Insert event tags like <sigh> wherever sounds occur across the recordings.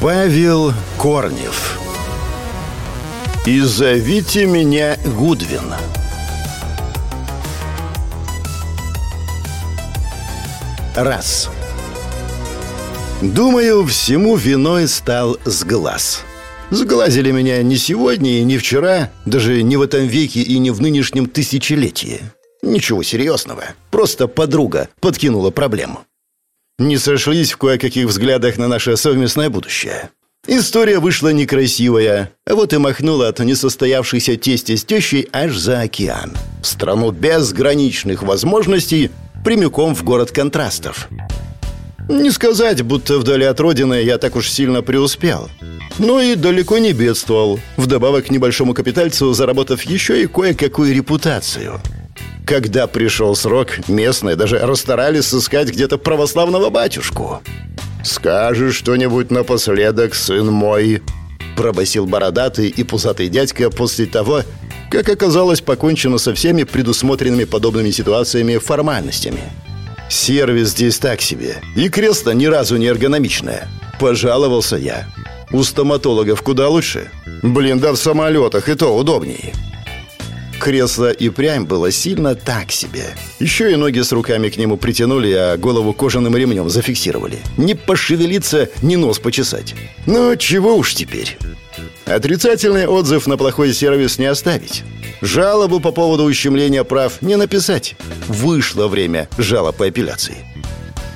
Павел Корнев. И зовите меня Гудвин. Раз. Думаю, всему виной стал сглаз. Сглазили меня не сегодня и не вчера Даже не в этом веке и не в нынешнем тысячелетии. Ничего серьезного. Просто подруга подкинула проблему не сошлись в кое-каких взглядах на наше совместное будущее. История вышла некрасивая, а вот и махнула от несостоявшейся тести с тещей аж за океан. В страну безграничных возможностей, прямиком в город контрастов. Не сказать, будто вдали от родины я так уж сильно преуспел. Но и далеко не бедствовал, вдобавок к небольшому капитальцу заработав еще и кое-какую репутацию – когда пришел срок, местные даже расстарались сыскать где-то православного батюшку. «Скажешь что-нибудь напоследок, сын мой?» Пробасил бородатый и пузатый дядька после того, как оказалось покончено со всеми предусмотренными подобными ситуациями формальностями. «Сервис здесь так себе, и кресло ни разу не эргономичное», – пожаловался я. «У стоматологов куда лучше. Блин, да в самолетах и то удобнее». Кресло и прямь было сильно так себе. Еще и ноги с руками к нему притянули, а голову кожаным ремнем зафиксировали. Не пошевелиться, ни нос почесать. Ну, чего уж теперь. Отрицательный отзыв на плохой сервис не оставить. Жалобу по поводу ущемления прав не написать. Вышло время жалоб по апелляции.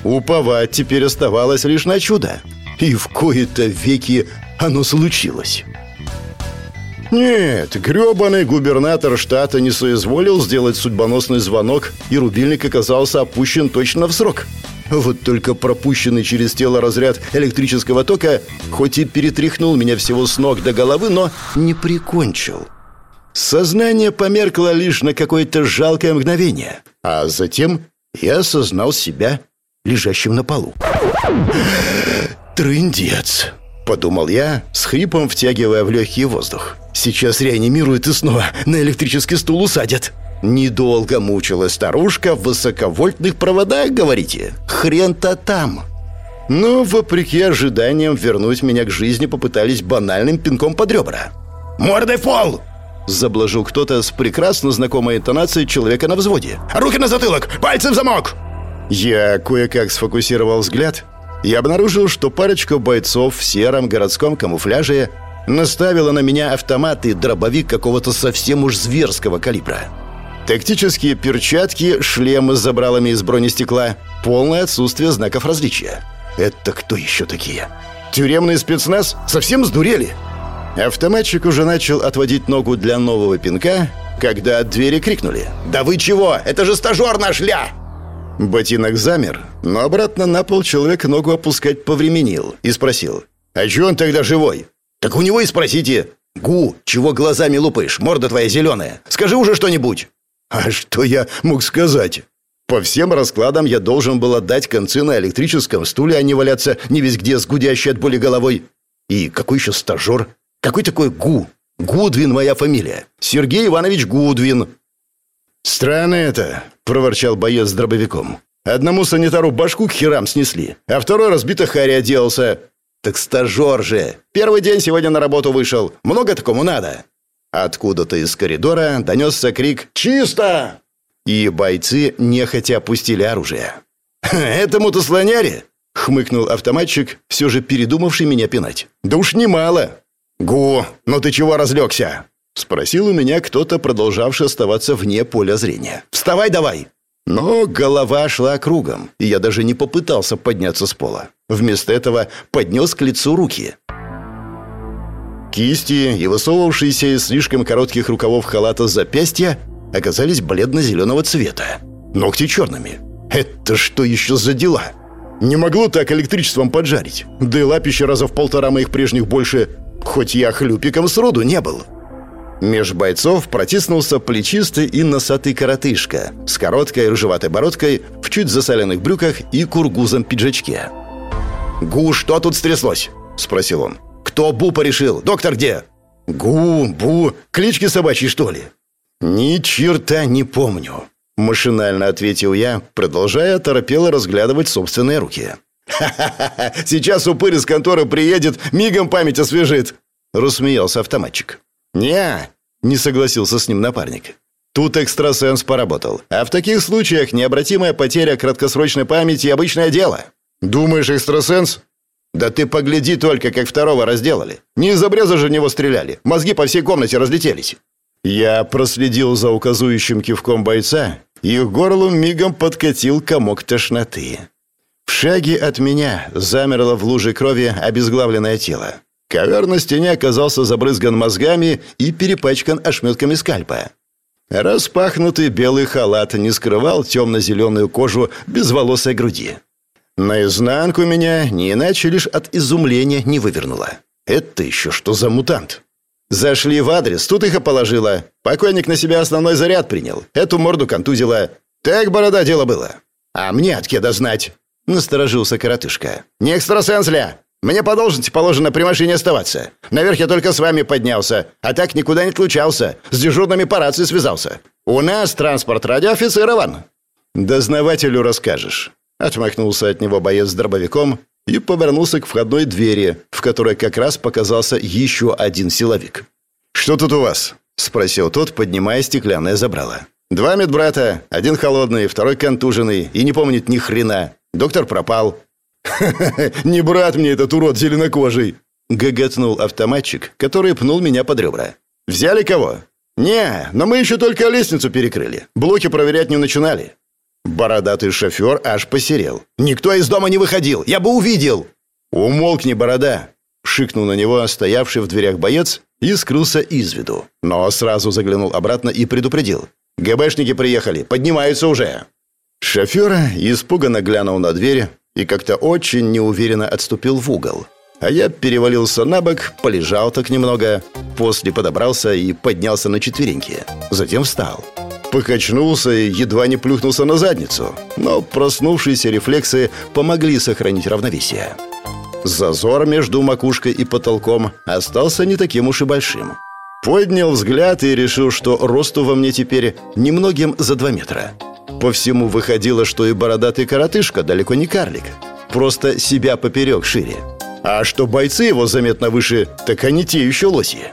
Уповать теперь оставалось лишь на чудо. И в кои-то веки оно случилось. Нет, грёбаный губернатор штата не соизволил сделать судьбоносный звонок, и рубильник оказался опущен точно в срок. Вот только пропущенный через тело разряд электрического тока хоть и перетряхнул меня всего с ног до головы, но не прикончил. Сознание померкло лишь на какое-то жалкое мгновение, а затем я осознал себя лежащим на полу. Трындец подумал я, с хрипом втягивая в легкий воздух. «Сейчас реанимируют и снова на электрический стул усадят». «Недолго мучилась старушка в высоковольтных проводах, говорите? Хрен-то там!» Но, вопреки ожиданиям, вернуть меня к жизни попытались банальным пинком под ребра. «Мордой фол!» Заблажил кто-то с прекрасно знакомой интонацией человека на взводе. «Руки на затылок! Пальцы в замок!» Я кое-как сфокусировал взгляд я обнаружил, что парочка бойцов в сером городском камуфляже наставила на меня автомат и дробовик какого-то совсем уж зверского калибра. Тактические перчатки, шлемы с забралами из бронестекла, полное отсутствие знаков различия. Это кто еще такие? Тюремный спецназ? Совсем сдурели? Автоматчик уже начал отводить ногу для нового пинка, когда от двери крикнули «Да вы чего? Это же стажер наш, ля!» Ботинок замер, но обратно на пол человек ногу опускать повременил и спросил. «А чё он тогда живой?» «Так у него и спросите». «Гу, чего глазами лупаешь? Морда твоя зеленая. Скажи уже что-нибудь». «А что я мог сказать?» По всем раскладам я должен был отдать концы на электрическом стуле, а не валяться не весь где с гудящей от боли головой. И какой еще стажер? Какой такой Гу? Гудвин моя фамилия. Сергей Иванович Гудвин. Странно это, проворчал боец с дробовиком. «Одному санитару башку к херам снесли, а второй разбито хари оделся. Так стажер же! Первый день сегодня на работу вышел. Много такому надо!» Откуда-то из коридора донесся крик «Чисто!» И бойцы нехотя опустили оружие. «Этому-то слоняре!» — хмыкнул автоматчик, все же передумавший меня пинать. «Да уж немало!» «Гу, ну ты чего разлегся?» — спросил у меня кто-то, продолжавший оставаться вне поля зрения. «Вставай давай!» Но голова шла кругом, и я даже не попытался подняться с пола. Вместо этого поднес к лицу руки. Кисти и высовывавшиеся из слишком коротких рукавов халата запястья оказались бледно-зеленого цвета. Ногти черными. Это что еще за дела? Не могло так электричеством поджарить. Да и лапище раза в полтора моих прежних больше, хоть я хлюпиком сроду не был. Меж бойцов протиснулся плечистый и носатый коротышка с короткой рыжеватой бородкой в чуть засаленных брюках и кургузом пиджачке. «Гу, что тут стряслось?» – спросил он. «Кто Бу порешил? Доктор где?» «Гу, Бу, клички собачьи, что ли?» «Ни черта не помню», – машинально ответил я, продолжая торопело разглядывать собственные руки. «Ха-ха-ха! Сейчас упырь из конторы приедет, мигом память освежит!» Рассмеялся автоматчик. Не не согласился с ним напарник. Тут экстрасенс поработал. А в таких случаях необратимая потеря краткосрочной памяти – обычное дело. Думаешь, экстрасенс? Да ты погляди только, как второго разделали. Не из обреза же него стреляли. Мозги по всей комнате разлетелись. Я проследил за указующим кивком бойца, и к горлу мигом подкатил комок тошноты. В шаге от меня замерло в луже крови обезглавленное тело. Ковер на стене оказался забрызган мозгами и перепачкан ошметками скальпа. Распахнутый белый халат не скрывал темно-зеленую кожу безволосой груди. Наизнанку меня не иначе лишь от изумления не вывернуло. Это еще что за мутант? Зашли в адрес, тут их и положила. Покойник на себя основной заряд принял. Эту морду контузила. Так, борода, дело было. А мне от кеда знать? Насторожился коротышка. Не экстрасенс ля? Мне по должности положено при машине оставаться. Наверх я только с вами поднялся, а так никуда не отлучался. С дежурными по рации связался. У нас транспорт радиоофицирован». «Дознавателю расскажешь». Отмахнулся от него боец с дробовиком и повернулся к входной двери, в которой как раз показался еще один силовик. «Что тут у вас?» – спросил тот, поднимая стеклянное забрало. «Два медбрата, один холодный, второй контуженный и не помнит ни хрена. Доктор пропал. <laughs> не брат мне этот урод зеленокожий!» Гоготнул автоматчик, который пнул меня под ребра. «Взяли кого?» «Не, но мы еще только лестницу перекрыли. Блоки проверять не начинали». Бородатый шофер аж посерел. «Никто из дома не выходил! Я бы увидел!» «Умолкни, борода!» Шикнул на него стоявший в дверях боец и скрылся из виду. Но сразу заглянул обратно и предупредил. «ГБшники приехали, поднимаются уже!» Шофер испуганно глянул на дверь, и как-то очень неуверенно отступил в угол. А я перевалился на бок, полежал так немного, после подобрался и поднялся на четвереньки. Затем встал. Покачнулся и едва не плюхнулся на задницу, но проснувшиеся рефлексы помогли сохранить равновесие. Зазор между макушкой и потолком остался не таким уж и большим. Поднял взгляд и решил, что росту во мне теперь немногим за два метра. По всему выходило, что и бородатый коротышка далеко не карлик. Просто себя поперек шире. А что бойцы его заметно выше, так они те еще лоси.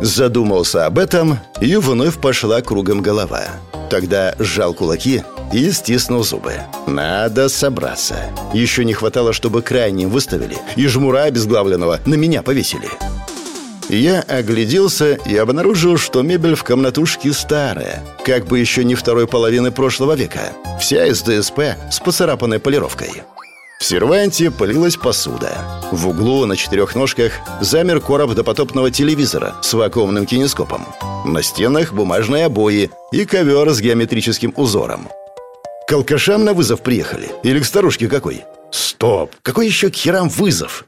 Задумался об этом, и вновь пошла кругом голова. Тогда сжал кулаки и стиснул зубы. Надо собраться. Еще не хватало, чтобы крайним выставили и жмура обезглавленного на меня повесили. Я огляделся и обнаружил, что мебель в комнатушке старая, как бы еще не второй половины прошлого века. Вся из ДСП с поцарапанной полировкой. В серванте пылилась посуда. В углу на четырех ножках замер короб допотопного телевизора с вакуумным кинескопом. На стенах бумажные обои и ковер с геометрическим узором. К алкашам на вызов приехали? Или к старушке какой? Стоп! Какой еще к херам вызов?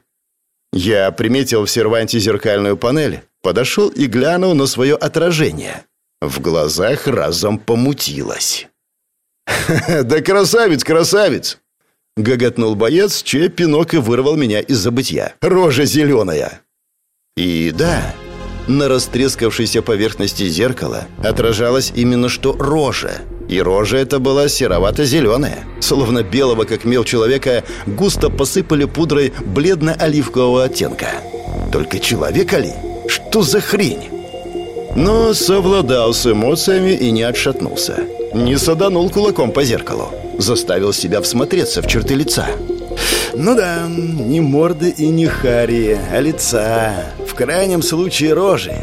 Я приметил в серванте зеркальную панель, подошел и глянул на свое отражение. В глазах разом помутилось. <laughs> да красавец, красавец!» — гоготнул боец, чей пинок и вырвал меня из забытья. «Рожа зеленая!» И да, на растрескавшейся поверхности зеркала отражалась именно что рожа — и рожа эта была серовато-зеленая. Словно белого, как мел человека, густо посыпали пудрой бледно-оливкового оттенка. Только человека ли? Что за хрень? Но совладал с эмоциями и не отшатнулся. Не саданул кулаком по зеркалу. Заставил себя всмотреться в черты лица. Ну да, не морды и не хари, а лица. В крайнем случае рожи.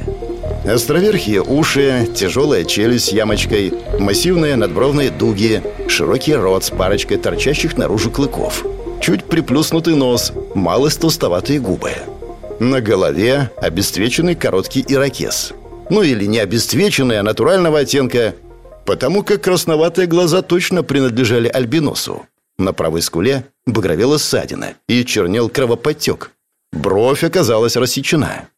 Островерхие уши, тяжелая челюсть с ямочкой, массивные надбровные дуги, широкий рот с парочкой торчащих наружу клыков, чуть приплюснутый нос, малость толстоватые губы. На голове обесцвеченный короткий ирокез. Ну или не обесцвеченный, а натурального оттенка, потому как красноватые глаза точно принадлежали альбиносу. На правой скуле багровела ссадина и чернел кровоподтек. Бровь оказалась рассечена.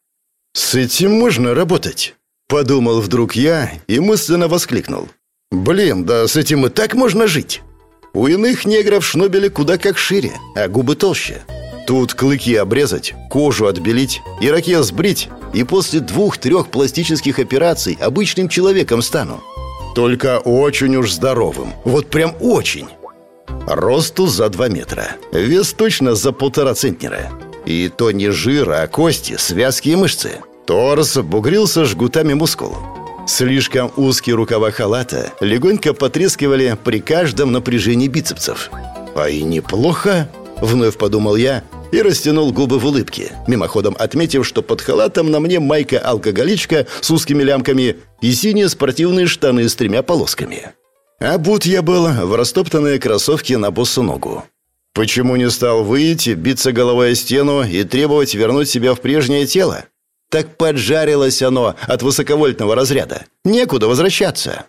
«С этим можно работать», — подумал вдруг я и мысленно воскликнул. «Блин, да с этим и так можно жить». У иных негров шнобели куда как шире, а губы толще. Тут клыки обрезать, кожу отбелить, ирокез сбрить, и после двух-трех пластических операций обычным человеком стану. Только очень уж здоровым. Вот прям очень. Росту за 2 метра. Вес точно за полтора центнера. И то не жир, а кости, связки и мышцы. Торс бугрился жгутами мускул. Слишком узкие рукава халата легонько потрескивали при каждом напряжении бицепсов. «А и неплохо», — вновь подумал я и растянул губы в улыбке, мимоходом отметив, что под халатом на мне майка-алкоголичка с узкими лямками и синие спортивные штаны с тремя полосками. А будь я был в растоптанные кроссовки на босу ногу. Почему не стал выйти, биться головой о стену и требовать вернуть себя в прежнее тело? Так поджарилось оно от высоковольтного разряда. Некуда возвращаться.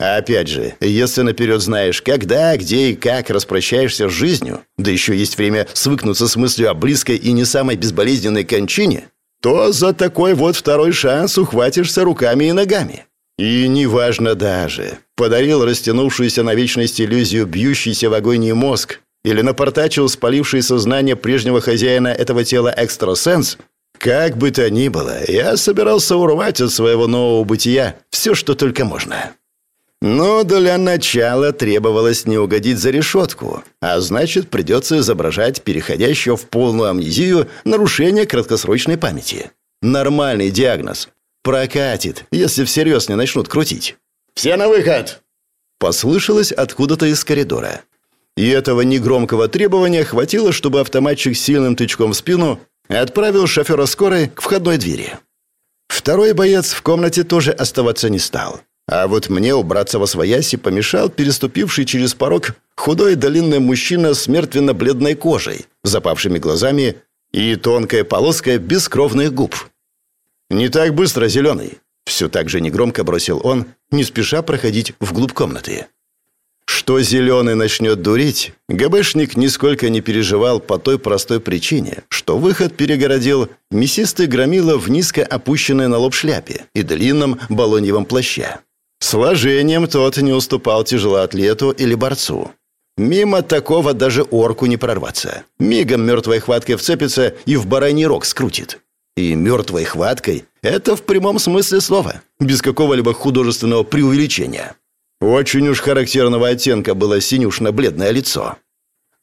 А опять же, если наперед знаешь, когда, где и как распрощаешься с жизнью, да еще есть время свыкнуться с мыслью о близкой и не самой безболезненной кончине, то за такой вот второй шанс ухватишься руками и ногами. И неважно даже, подарил растянувшуюся на вечность иллюзию бьющийся в агонии мозг или напортачил спаливший сознание прежнего хозяина этого тела экстрасенс, как бы то ни было, я собирался урвать от своего нового бытия все, что только можно. Но для начала требовалось не угодить за решетку, а значит, придется изображать переходящее в полную амнезию нарушение краткосрочной памяти. Нормальный диагноз. Прокатит, если всерьез не начнут крутить. «Все на выход!» Послышалось откуда-то из коридора. И этого негромкого требования хватило, чтобы автоматчик сильным тычком в спину отправил шофера скорой к входной двери. Второй боец в комнате тоже оставаться не стал. А вот мне убраться во свояси помешал переступивший через порог худой долинный мужчина с мертвенно-бледной кожей, запавшими глазами и тонкой полоской бескровных губ. «Не так быстро, зеленый!» Все так же негромко бросил он, не спеша проходить вглубь комнаты. Что зеленый начнет дурить, ГБшник нисколько не переживал по той простой причине, что выход перегородил мясистый громила в низко опущенной на лоб шляпе и длинном балоньевом плаще. Сложением тот не уступал тяжелоатлету или борцу. Мимо такого даже орку не прорваться. Мигом мертвой хваткой вцепится и в бараний рог скрутит. И мертвой хваткой – это в прямом смысле слова, без какого-либо художественного преувеличения. Очень уж характерного оттенка было синюшно-бледное лицо.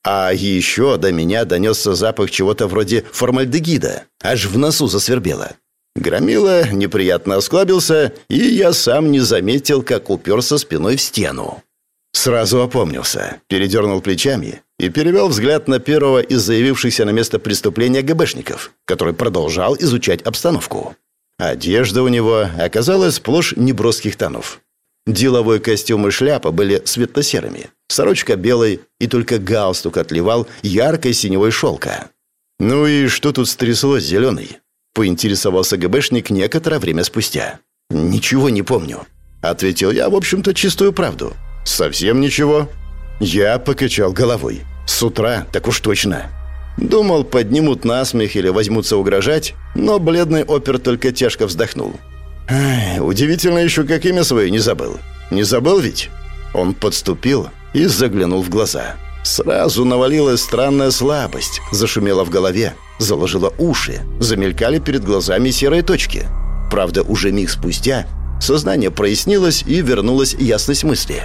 А еще до меня донесся запах чего-то вроде формальдегида. Аж в носу засвербело. Громила неприятно осклабился, и я сам не заметил, как уперся спиной в стену. Сразу опомнился, передернул плечами и перевел взгляд на первого из заявившихся на место преступления ГБшников, который продолжал изучать обстановку. Одежда у него оказалась сплошь неброских тонов. Деловой костюм и шляпа были светло-серыми, сорочка белой, и только галстук отливал яркой синевой шелка. «Ну и что тут стряслось, зеленый?» Поинтересовался ГБшник некоторое время спустя. «Ничего не помню», — ответил я, в общем-то, чистую правду. «Совсем ничего?» Я покачал головой. «С утра, так уж точно». Думал, поднимут насмех или возьмутся угрожать, но бледный опер только тяжко вздохнул. Ай, удивительно еще, как имя свое не забыл. Не забыл ведь? Он подступил и заглянул в глаза. Сразу навалилась странная слабость, зашумела в голове, заложила уши, замелькали перед глазами серые точки. Правда, уже миг спустя сознание прояснилось и вернулась ясность мысли.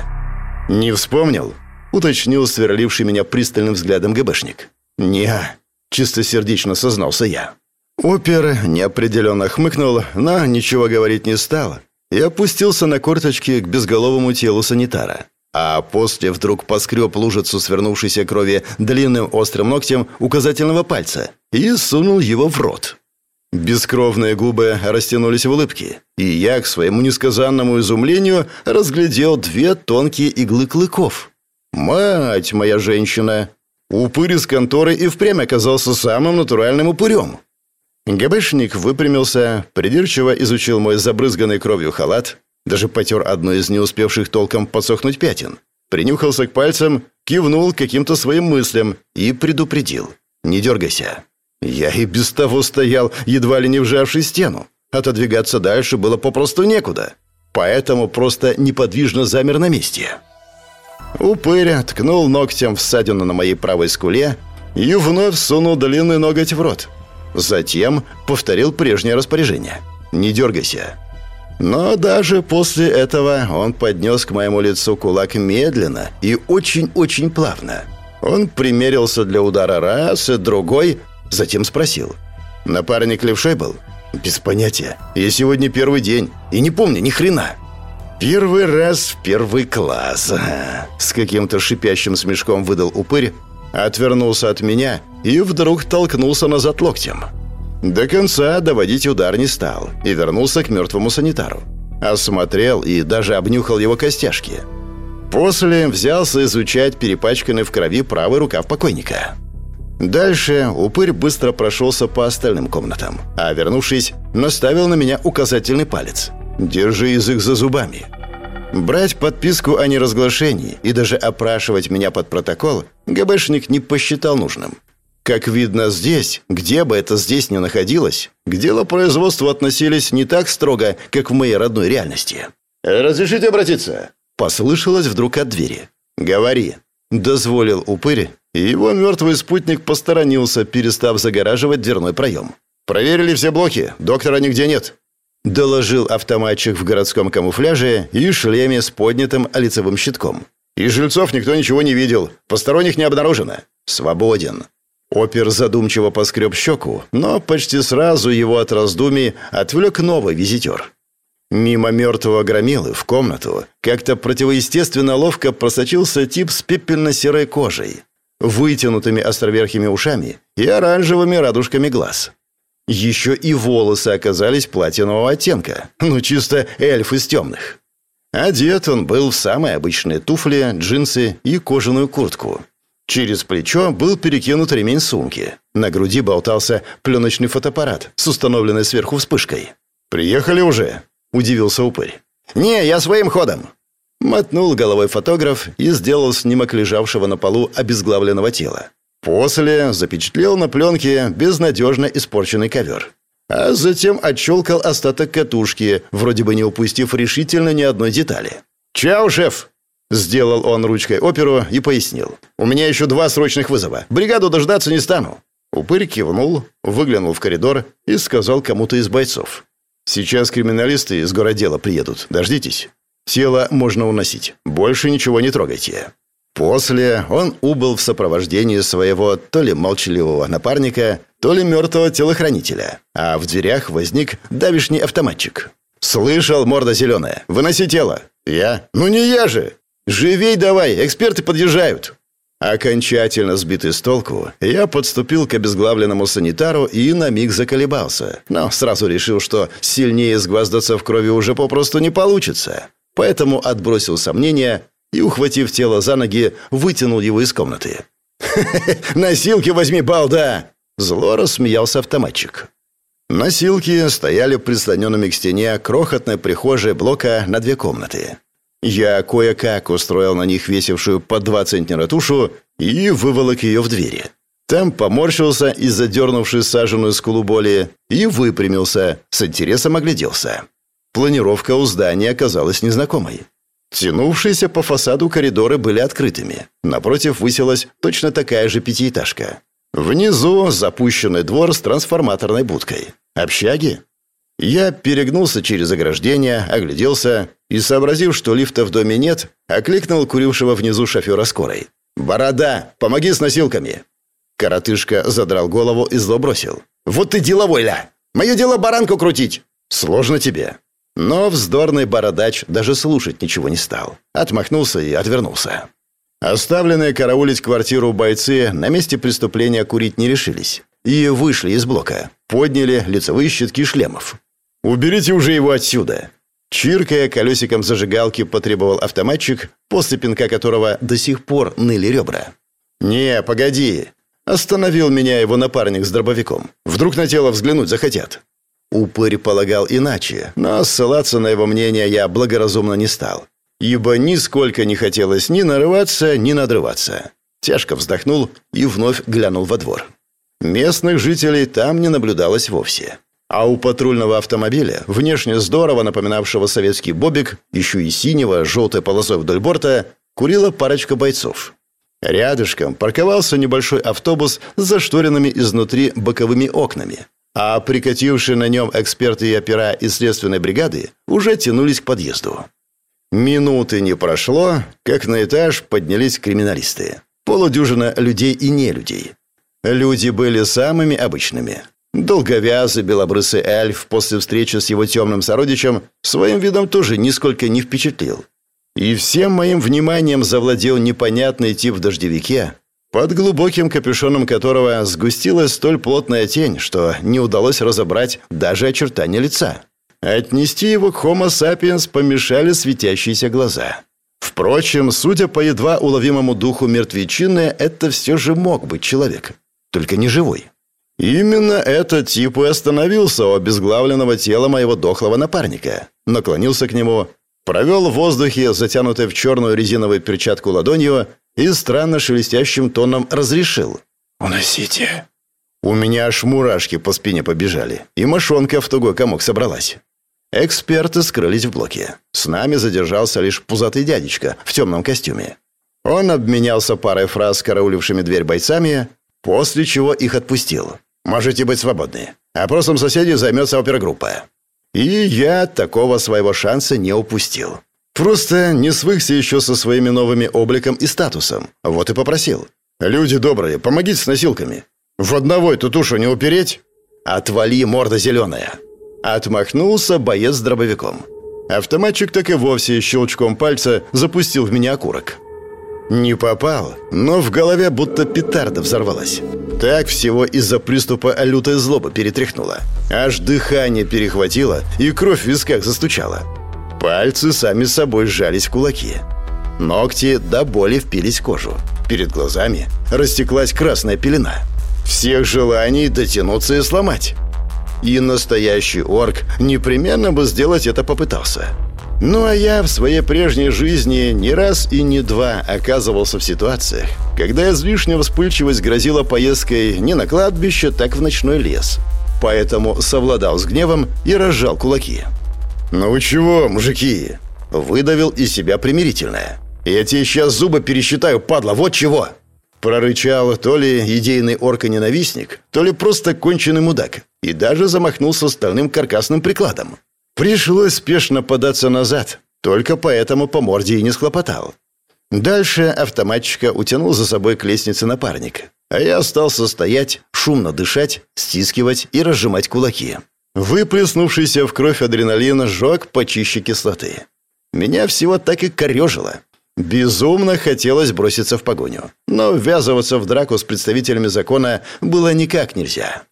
«Не вспомнил?» — уточнил сверливший меня пристальным взглядом ГБшник. «Не, чистосердечно сознался я». Опер неопределенно хмыкнул, но ничего говорить не стал и опустился на корточки к безголовому телу санитара а после вдруг поскреб лужицу свернувшейся крови длинным острым ногтем указательного пальца и сунул его в рот. Бескровные губы растянулись в улыбке, и я, к своему несказанному изумлению, разглядел две тонкие иглы клыков. «Мать моя женщина!» Упырь из конторы и впрямь оказался самым натуральным упырем. ГБшник выпрямился, придирчиво изучил мой забрызганный кровью халат, даже потер одну из не успевших толком подсохнуть пятен. Принюхался к пальцам, кивнул каким-то своим мыслям и предупредил. «Не дергайся». Я и без того стоял, едва ли не вжавший стену. Отодвигаться дальше было попросту некуда. Поэтому просто неподвижно замер на месте. Упырь ткнул ногтем в ссадину на моей правой скуле и вновь сунул длинный ноготь в рот. Затем повторил прежнее распоряжение. «Не дергайся». Но даже после этого он поднес к моему лицу кулак медленно и очень-очень плавно. Он примерился для удара раз и другой, затем спросил. «Напарник левшой был?» «Без понятия. Я сегодня первый день и не помню ни хрена». «Первый раз в первый класс!» С каким-то шипящим смешком выдал упырь, отвернулся от меня и вдруг толкнулся назад локтем. До конца доводить удар не стал и вернулся к мертвому санитару. Осмотрел и даже обнюхал его костяшки. После взялся изучать перепачканный в крови правый рукав покойника. Дальше упырь быстро прошелся по остальным комнатам, а вернувшись, наставил на меня указательный палец. «Держи язык за зубами». Брать подписку о неразглашении и даже опрашивать меня под протокол ГБшник не посчитал нужным. Как видно здесь, где бы это здесь ни находилось, к делопроизводству относились не так строго, как в моей родной реальности. «Разрешите обратиться?» Послышалось вдруг от двери. «Говори», — дозволил упырь, и его мертвый спутник посторонился, перестав загораживать дверной проем. «Проверили все блоки, доктора нигде нет», — доложил автоматчик в городском камуфляже и шлеме с поднятым лицевым щитком. «Из жильцов никто ничего не видел, посторонних не обнаружено. Свободен». Опер задумчиво поскреб щеку, но почти сразу его от раздумий отвлек новый визитер. Мимо мертвого громилы в комнату как-то противоестественно ловко просочился тип с пепельно-серой кожей, вытянутыми островерхими ушами и оранжевыми радужками глаз. Еще и волосы оказались платинового оттенка, ну чисто эльф из темных. Одет он был в самые обычные туфли, джинсы и кожаную куртку. Через плечо был перекинут ремень сумки. На груди болтался пленочный фотоаппарат с установленной сверху вспышкой. «Приехали уже?» – удивился упырь. «Не, я своим ходом!» Мотнул головой фотограф и сделал снимок лежавшего на полу обезглавленного тела. После запечатлел на пленке безнадежно испорченный ковер. А затем отщелкал остаток катушки, вроде бы не упустив решительно ни одной детали. «Чао, шеф!» Сделал он ручкой оперу и пояснил. «У меня еще два срочных вызова. Бригаду дождаться не стану». Упырь кивнул, выглянул в коридор и сказал кому-то из бойцов. «Сейчас криминалисты из городела приедут. Дождитесь. Тело можно уносить. Больше ничего не трогайте». После он убыл в сопровождении своего то ли молчаливого напарника, то ли мертвого телохранителя, а в дверях возник давишний автоматчик. «Слышал, морда зеленая. Выноси тело». «Я? Ну не я же!» «Живей давай, эксперты подъезжают!» Окончательно сбитый с толку, я подступил к обезглавленному санитару и на миг заколебался, но сразу решил, что сильнее сгвоздаться в крови уже попросту не получится. Поэтому отбросил сомнения и, ухватив тело за ноги, вытянул его из комнаты. «Хе-хе, <laughs> носилки возьми, балда!» Зло рассмеялся автоматчик. Носилки стояли прислоненными к стене крохотной прихожей блока на две комнаты. Я кое-как устроил на них весившую по два центнера тушу и выволок ее в двери. Там поморщился из задернувшей саженную скулу боли и выпрямился, с интересом огляделся. Планировка у здания оказалась незнакомой. Тянувшиеся по фасаду коридоры были открытыми. Напротив высилась точно такая же пятиэтажка. Внизу запущенный двор с трансформаторной будкой. Общаги? Я перегнулся через ограждение, огляделся и, сообразив, что лифта в доме нет, окликнул курившего внизу шофера скорой. «Борода, помоги с носилками!» Коротышка задрал голову и зло бросил. «Вот ты деловой, ля! Мое дело баранку крутить!» «Сложно тебе». Но вздорный бородач даже слушать ничего не стал. Отмахнулся и отвернулся. Оставленные караулить квартиру бойцы на месте преступления курить не решились. И вышли из блока. Подняли лицевые щитки шлемов. «Уберите уже его отсюда!» Чиркая колесиком зажигалки, потребовал автоматчик, после пинка которого до сих пор ныли ребра. «Не, погоди!» Остановил меня его напарник с дробовиком. «Вдруг на тело взглянуть захотят?» Упырь полагал иначе, но ссылаться на его мнение я благоразумно не стал, ибо нисколько не хотелось ни нарываться, ни надрываться. Тяжко вздохнул и вновь глянул во двор. Местных жителей там не наблюдалось вовсе. А у патрульного автомобиля, внешне здорово напоминавшего советский бобик, еще и синего, желтой полосой вдоль борта, курила парочка бойцов. Рядышком парковался небольшой автобус с зашторенными изнутри боковыми окнами. А прикатившие на нем эксперты и опера из следственной бригады уже тянулись к подъезду. Минуты не прошло, как на этаж поднялись криминалисты. Полудюжина людей и не людей. Люди были самыми обычными. Долговязый белобрысый эльф после встречи с его темным сородичем своим видом тоже нисколько не впечатлил. И всем моим вниманием завладел непонятный тип в дождевике, под глубоким капюшоном которого сгустилась столь плотная тень, что не удалось разобрать даже очертания лица. Отнести его к Homo sapiens помешали светящиеся глаза. Впрочем, судя по едва уловимому духу мертвечины, это все же мог быть человек, только не живой. Именно этот тип и остановился у обезглавленного тела моего дохлого напарника. Наклонился к нему, провел в воздухе, затянутой в черную резиновую перчатку ладонью, и странно шелестящим тоном разрешил. «Уносите». У меня аж мурашки по спине побежали, и мошонка в тугой комок собралась. Эксперты скрылись в блоке. С нами задержался лишь пузатый дядечка в темном костюме. Он обменялся парой фраз с караулившими дверь бойцами, после чего их отпустил. Можете быть свободны. Опросом соседей займется опергруппа». И я такого своего шанса не упустил. Просто не свыкся еще со своими новыми обликом и статусом. Вот и попросил. «Люди добрые, помогите с носилками. В одного эту тушу не упереть?» «Отвали, морда зеленая!» Отмахнулся боец с дробовиком. Автоматчик так и вовсе щелчком пальца запустил в меня окурок. Не попал, но в голове будто петарда взорвалась. Так всего из-за приступа лютой злобы перетряхнуло. Аж дыхание перехватило и кровь в висках застучала. Пальцы сами собой сжались в кулаки. Ногти до боли впились в кожу. Перед глазами растеклась красная пелена. Всех желаний дотянуться и сломать. И настоящий орк непременно бы сделать это попытался. Ну а я в своей прежней жизни не раз и не два оказывался в ситуациях, когда излишняя вспыльчивость грозила поездкой не на кладбище, так в ночной лес. Поэтому совладал с гневом и разжал кулаки. «Ну чего, мужики?» Выдавил из себя примирительное. «Я тебе сейчас зубы пересчитаю, падла, вот чего!» Прорычал то ли идейный орка-ненавистник, то ли просто конченый мудак, и даже замахнулся стальным каркасным прикладом. Пришлось спешно податься назад, только поэтому по морде и не схлопотал. Дальше автоматчика утянул за собой к лестнице напарник, а я остался стоять, шумно дышать, стискивать и разжимать кулаки. Выплеснувшийся в кровь адреналин сжег почище кислоты. Меня всего так и корежило. Безумно хотелось броситься в погоню, но ввязываться в драку с представителями закона было никак нельзя.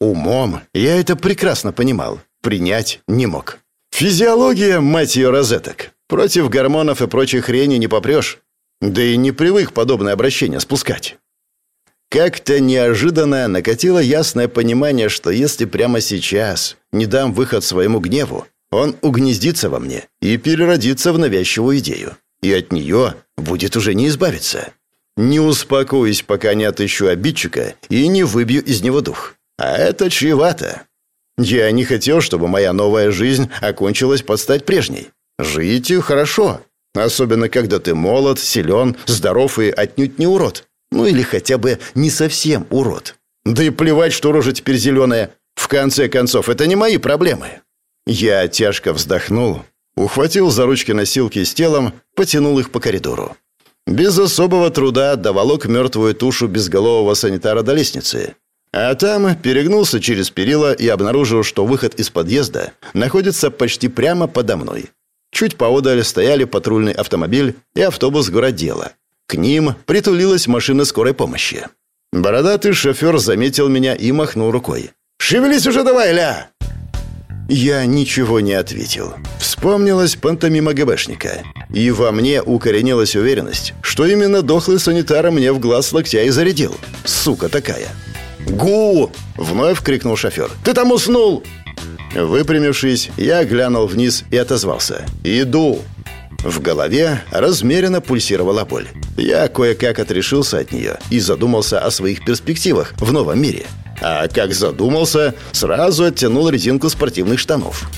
Умом я это прекрасно понимал, принять не мог. Физиология, мать ее, розеток. Против гормонов и прочей хрени не попрешь. Да и не привык подобное обращение спускать. Как-то неожиданно накатило ясное понимание, что если прямо сейчас не дам выход своему гневу, он угнездится во мне и переродится в навязчивую идею. И от нее будет уже не избавиться. Не успокоюсь, пока не отыщу обидчика и не выбью из него дух. А это чревато. Я не хотел, чтобы моя новая жизнь окончилась под стать прежней. Жить хорошо, особенно когда ты молод, силен, здоров и отнюдь не урод. Ну или хотя бы не совсем урод. Да и плевать, что рожа теперь зеленая. В конце концов, это не мои проблемы. Я тяжко вздохнул, ухватил за ручки носилки с телом, потянул их по коридору. Без особого труда доволок мертвую тушу безголового санитара до лестницы. А там перегнулся через перила и обнаружил, что выход из подъезда находится почти прямо подо мной. Чуть поодаль стояли патрульный автомобиль и автобус городдела. К ним притулилась машина скорой помощи. Бородатый шофер заметил меня и махнул рукой. «Шевелись уже давай, ля!» Я ничего не ответил. Вспомнилась пантомима ГБшника. И во мне укоренилась уверенность, что именно дохлый санитар мне в глаз локтя и зарядил. Сука такая. «Гу!» — вновь крикнул шофер. «Ты там уснул!» Выпрямившись, я глянул вниз и отозвался. «Иду!» В голове размеренно пульсировала боль. Я кое-как отрешился от нее и задумался о своих перспективах в новом мире. А как задумался, сразу оттянул резинку спортивных штанов.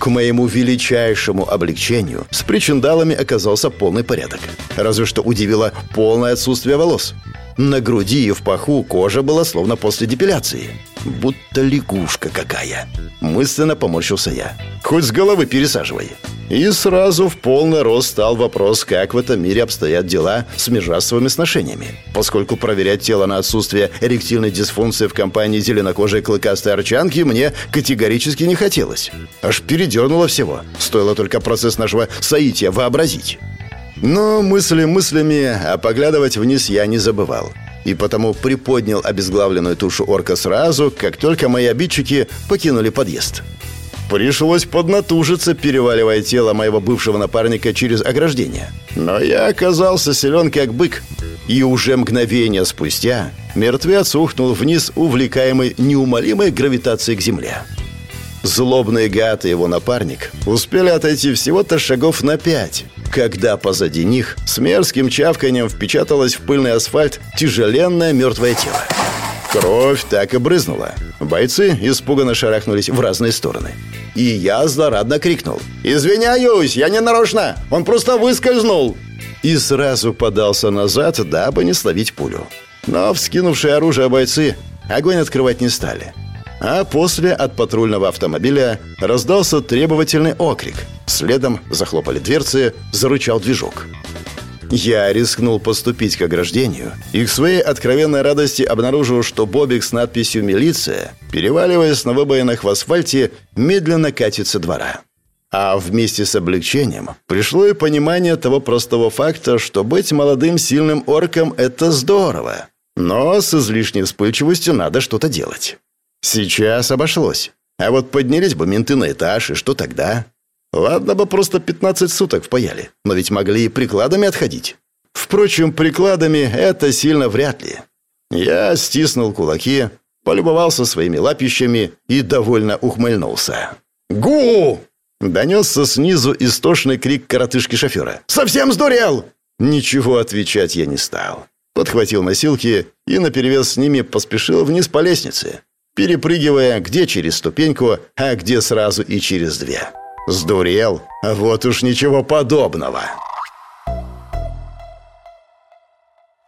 К моему величайшему облегчению с причиндалами оказался полный порядок. Разве что удивило полное отсутствие волос. На груди и в паху кожа была словно после депиляции. Будто лягушка какая. Мысленно поморщился я. Хоть с головы пересаживай. И сразу в полный рост стал вопрос, как в этом мире обстоят дела с межрасовыми сношениями. Поскольку проверять тело на отсутствие эректильной дисфункции в компании зеленокожей клыкастой арчанки мне категорически не хотелось. Аж передернуло всего. Стоило только процесс нашего соития вообразить. Но мысли мыслями, а поглядывать вниз я не забывал. И потому приподнял обезглавленную тушу орка сразу, как только мои обидчики покинули подъезд. Пришлось поднатужиться, переваливая тело моего бывшего напарника через ограждение. Но я оказался силен как бык. И уже мгновение спустя мертвец ухнул вниз, увлекаемый неумолимой гравитацией к земле. Злобный гад и его напарник успели отойти всего-то шагов на пять, когда позади них с мерзким чавканием впечаталось в пыльный асфальт тяжеленное мертвое тело. Кровь так и брызнула. Бойцы испуганно шарахнулись в разные стороны. И я злорадно крикнул. «Извиняюсь, я не нарочно! Он просто выскользнул!» И сразу подался назад, дабы не словить пулю. Но вскинувшие оружие бойцы огонь открывать не стали. А после от патрульного автомобиля раздался требовательный окрик. Следом захлопали дверцы, зарычал движок. Я рискнул поступить к ограждению и к своей откровенной радости обнаружил, что Бобик с надписью «Милиция», переваливаясь на выбоинах в асфальте, медленно катится двора. А вместе с облегчением пришло и понимание того простого факта, что быть молодым сильным орком – это здорово. Но с излишней вспыльчивостью надо что-то делать. Сейчас обошлось. А вот поднялись бы менты на этаж, и что тогда? Ладно бы просто 15 суток впаяли, но ведь могли и прикладами отходить. Впрочем, прикладами это сильно вряд ли. Я стиснул кулаки, полюбовался своими лапищами и довольно ухмыльнулся. «Гу!» — донесся снизу истошный крик коротышки-шофера. «Совсем сдурел!» Ничего отвечать я не стал. Подхватил носилки и наперевес с ними поспешил вниз по лестнице, перепрыгивая где через ступеньку, а где сразу и через две. Сдурел? Вот уж ничего подобного.